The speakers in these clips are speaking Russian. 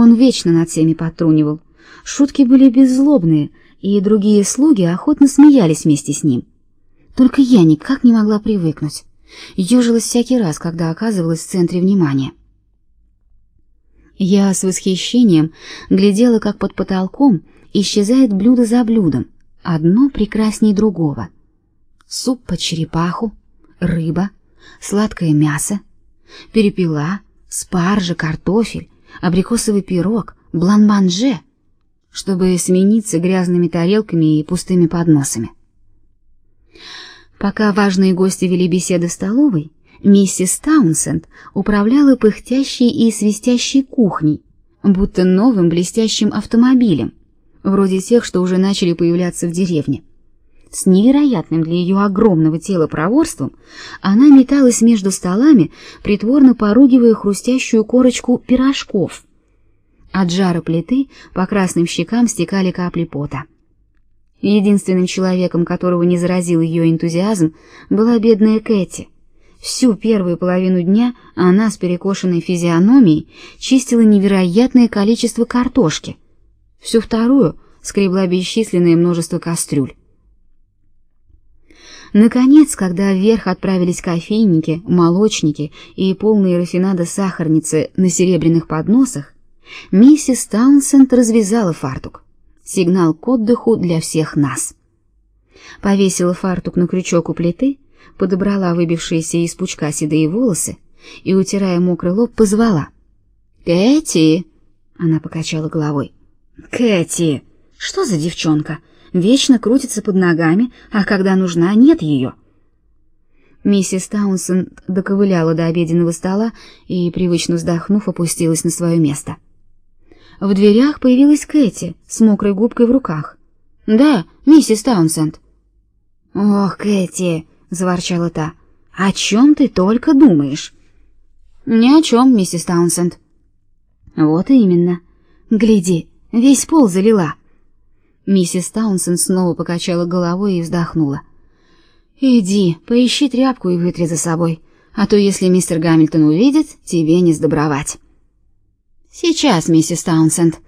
Он вечно над всеми подтрунивал. Шутки были беззлобные, и другие слуги охотно смеялись вместе с ним. Только я никак не могла привыкнуть. Ёжилась всякий раз, когда оказывалась в центре внимания. Я с восхищением глядела, как под потолком исчезает блюдо за блюдом, одно прекрасней другого. Суп по черепаху, рыба, сладкое мясо, перепела, спаржа, картофель, абрикосовый пирог, блан-манже, чтобы смениться грязными тарелками и пустыми подносами. Пока важные гости вели беседы в столовой, миссис Таунсенд управляла пыхтящей и свистящей кухней, будто новым блестящим автомобилем, вроде тех, что уже начали появляться в деревне. С невероятным для ее огромного тела проворством она металась между столами, притворно поругивая хрустящую корочку пирожков. От жара плиты по красным щекам стекали капли пота. Единственным человеком, которого не заразил ее энтузиазм, была бедная Кэти. Всю первую половину дня она с перекошенной физиономией чистила невероятное количество картошки. Всю вторую скребла бесчисленное множество кастрюль. Наконец, когда вверх отправились кофейники, молочники и полные рафинада сахарницы на серебряных подносах, миссис Таунсенд развязала фартук. Сигнал к отдыху для всех нас. Повесила фартук на крючок у плиты, подобрала выбившиеся из пучка седые волосы и, утирая мокрый лоб, позвала. «Кэти!» — она покачала головой. «Кэти! Что за девчонка? Вечно крутится под ногами, а когда нужна, нет ее. Миссис Таунсен доковыляла до обеденного стола и, привычно вздохнув, опустилась на свое место. В дверях появилась Кэти с мокрой губкой в руках. «Да, миссис Таунсенд». «Ох, Кэти!» — заворчала та. «О чем ты только думаешь?» «Ни о чем, миссис Таунсенд». «Вот именно. Гляди, весь пол залила». Миссис Таунсен снова покачала головой и вздохнула. Иди, поищи тряпку и вытри за собой, а то если мистер Гамильтон увидит, тебе не сдобровать. Сейчас, миссис Таунсенд.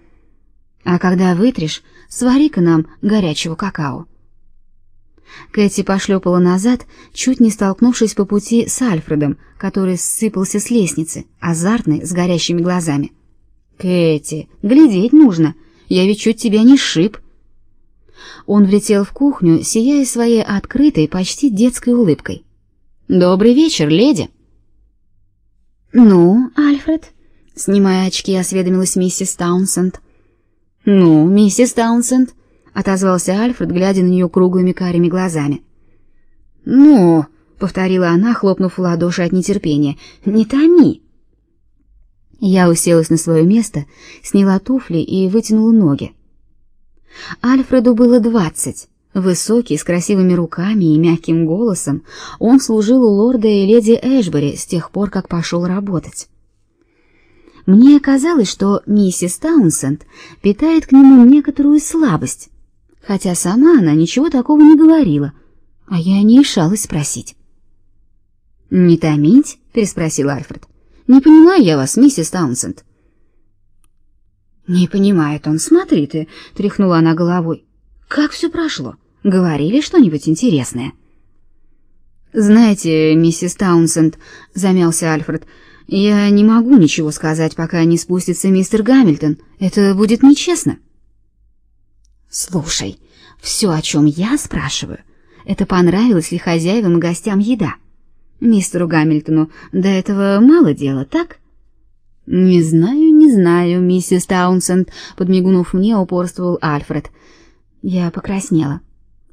А когда вытришь, свари-ка нам горячего какао. Кэти пошлепала назад, чуть не столкнувшись по пути с Альфредом, который сыпался с лестницы, азартный, с горящими глазами. «Кэти, глядеть нужно, я ведь чуть тебя не сшиб». Он влетел в кухню, сияя своей открытой, почти детской улыбкой. «Добрый вечер, леди!» «Ну, Альфред?» — снимая очки, осведомилась миссис Таунсенд. «Ну, миссис Таунсенд?» — отозвался Альфред, глядя на нее круглыми карими глазами. «Ну!» — повторила она, хлопнув в ладоши от нетерпения. «Не томи!» Я уселась на свое место, сняла туфли и вытянула ноги. Альфреду было двадцать. Высокий, с красивыми руками и мягким голосом, он служил у лорда и леди Эшбери с тех пор, как пошел работать. Мне казалось, что миссис Таунсенд питает к нему некоторую слабость, хотя сама она ничего такого не говорила, а я не решалась спросить. «Не томить?» — переспросил Альфред. «Не понимаю я вас, миссис Таунсенд». Не понимает он. Смотри ты, тряхнула она головой. Как все прошло? Говорили что-нибудь интересное? Знаете, миссис Таунсенд, замялся Альфред. Я не могу ничего сказать, пока не спустится мистер Гамильтон. Это будет нечестно. Слушай, все, о чем я спрашиваю, это понравилось ли хозяевам и гостям еда? Мистеру Гамильтону до этого мало дела, так? Не знаю, не знаю, миссис Таунсенд, подмигнув мне, упорствовал Альфред. Я покраснела,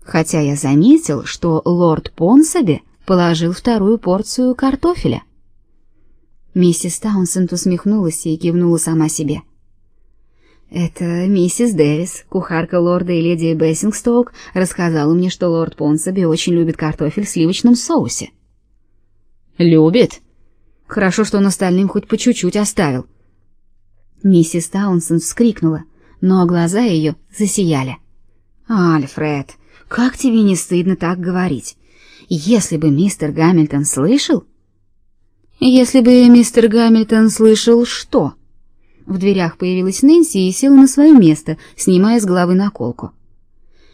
хотя я заметил, что лорд Понсаби положил вторую порцию картофеля. Миссис Таунсенд усмехнулась и кивнула сама себе. Это миссис Дэвис, кухарка лорда и леди Бессингстоук, рассказала мне, что лорд Понсаби очень любит картофель в сливочном соусе. Любит? Хорошо, что он остальным хоть по чуть-чуть оставил. Миссис Таунсен вскрикнула, но глаза ее засияли. «Альфред, как тебе не стыдно так говорить? Если бы мистер Гамильтон слышал...» «Если бы мистер Гамильтон слышал что?» В дверях появилась Нэнси и села на свое место, снимая с головы наколку.